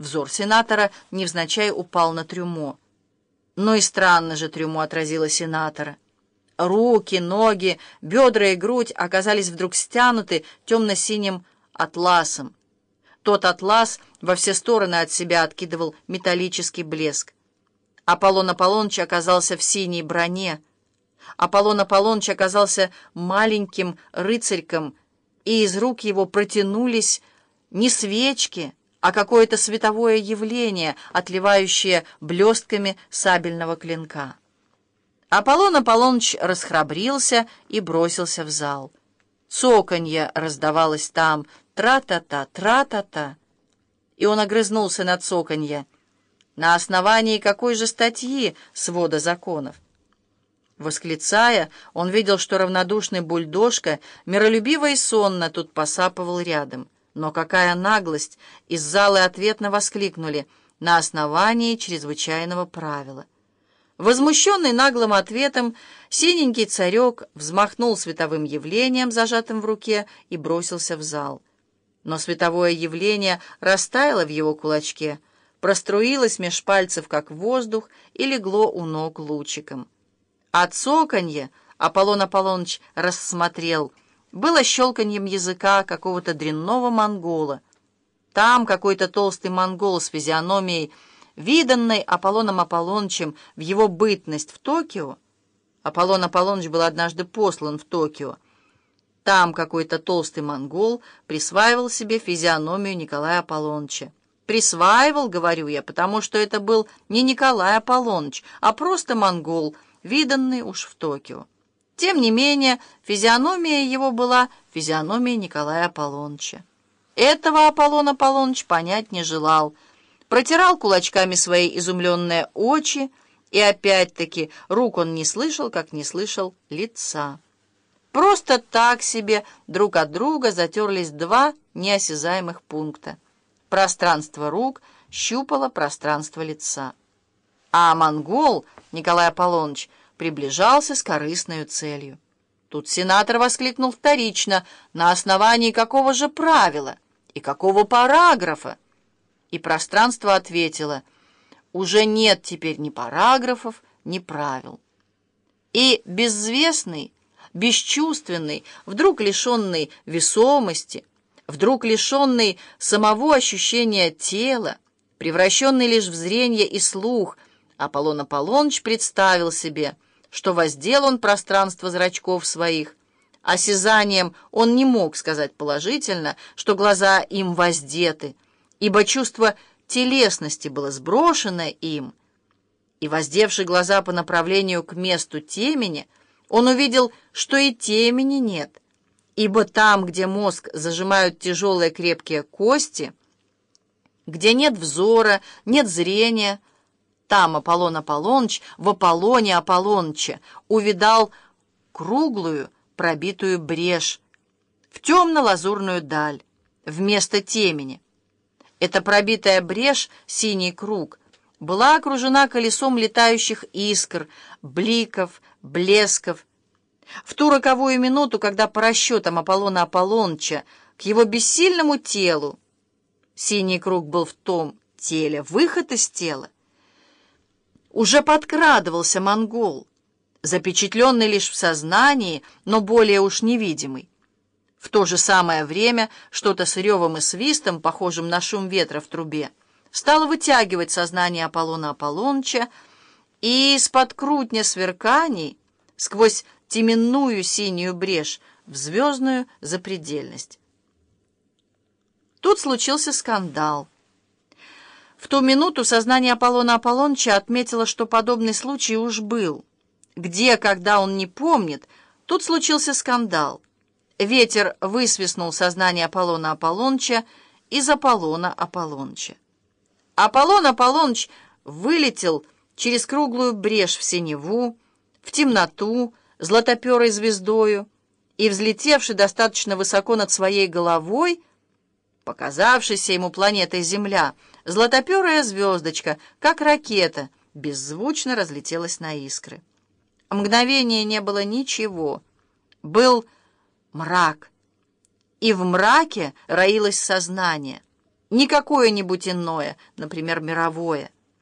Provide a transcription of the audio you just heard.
Взор сенатора невзначай упал на трюмо. Но и странно же трюмо отразило сенатора. Руки, ноги, бедра и грудь оказались вдруг стянуты темно-синим атласом. Тот атлас во все стороны от себя откидывал металлический блеск. Аполлон Аполлоныч оказался в синей броне. Аполлон Аполлоныч оказался маленьким рыцарьком, и из рук его протянулись не свечки, а какое-то световое явление, отливающее блестками сабельного клинка. Аполлон Аполлоныч расхрабрился и бросился в зал. Цоканье раздавалось там, тра-та-та, тра-та-та. И он огрызнулся на цоканье. На основании какой же статьи свода законов? Восклицая, он видел, что равнодушный бульдожка миролюбиво и сонно тут посапывал рядом. Но какая наглость! Из зала ответно воскликнули на основании чрезвычайного правила. Возмущенный наглым ответом, синенький царек взмахнул световым явлением, зажатым в руке, и бросился в зал. Но световое явление растаяло в его кулачке, проструилось меж пальцев, как воздух, и легло у ног лучиком. То цоканье Аполлон Аполлоныч рассмотрел — было щелканьем языка какого-то дрянного монгола. Там какой-то толстый монгол с физиономией, виданной Аполлоном Аполлонычем в его бытность в Токио. Аполлон Аполлоныч был однажды послан в Токио. Там какой-то толстый монгол присваивал себе физиономию Николая Аполлоныча. Присваивал, говорю я, потому что это был не Николай Аполлоныч, а просто монгол, виданный уж в Токио. Тем не менее, физиономия его была физиономией Николая Аполлоныча. Этого Аполлон Аполлоныч понять не желал. Протирал кулачками свои изумленные очи, и опять-таки рук он не слышал, как не слышал лица. Просто так себе друг от друга затерлись два неосязаемых пункта. Пространство рук щупало пространство лица. А монгол Николай Аполлоныч приближался с корыстной целью. Тут сенатор воскликнул вторично, на основании какого же правила и какого параграфа? И пространство ответило, уже нет теперь ни параграфов, ни правил. И безвестный, бесчувственный, вдруг лишенный весомости, вдруг лишенный самого ощущения тела, превращенный лишь в зрение и слух, Аполлон Аполлоныч представил себе — что воздел он пространство зрачков своих. Осязанием он не мог сказать положительно, что глаза им воздеты, ибо чувство телесности было сброшено им. И, воздевший глаза по направлению к месту темени, он увидел, что и темени нет, ибо там, где мозг зажимают тяжелые крепкие кости, где нет взора, нет зрения, там Аполлон Аполлоныч в Аполлоне Аполлоныча увидал круглую пробитую брешь в темно-лазурную даль вместо темени. Эта пробитая брешь, синий круг, была окружена колесом летающих искр, бликов, блесков. В ту роковую минуту, когда по расчетам Аполлона Аполлоныча к его бессильному телу, синий круг был в том теле, выход из тела, уже подкрадывался монгол, запечатленный лишь в сознании, но более уж невидимый. В то же самое время что-то с ревом и свистом, похожим на шум ветра в трубе, стало вытягивать сознание Аполлона Аполлоныча, и из-под крутня сверканий, сквозь теменную синюю брешь, в звездную запредельность. Тут случился скандал. Ту минуту сознание Аполлона Аполлоныча отметило, что подобный случай уж был. Где, когда он не помнит, тут случился скандал. Ветер высвистнул сознание Аполлона Аполлоныча из Аполлона Аполлоныча. Аполлон Аполлоныч вылетел через круглую брешь в синеву, в темноту, златоперой звездою, и, взлетевший достаточно высоко над своей головой, показавшейся ему планетой Земля, Златоперая звездочка, как ракета, беззвучно разлетелась на искры. Мгновение не было ничего. Был мрак, и в мраке роилось сознание. не какое-нибудь иное, например, мировое.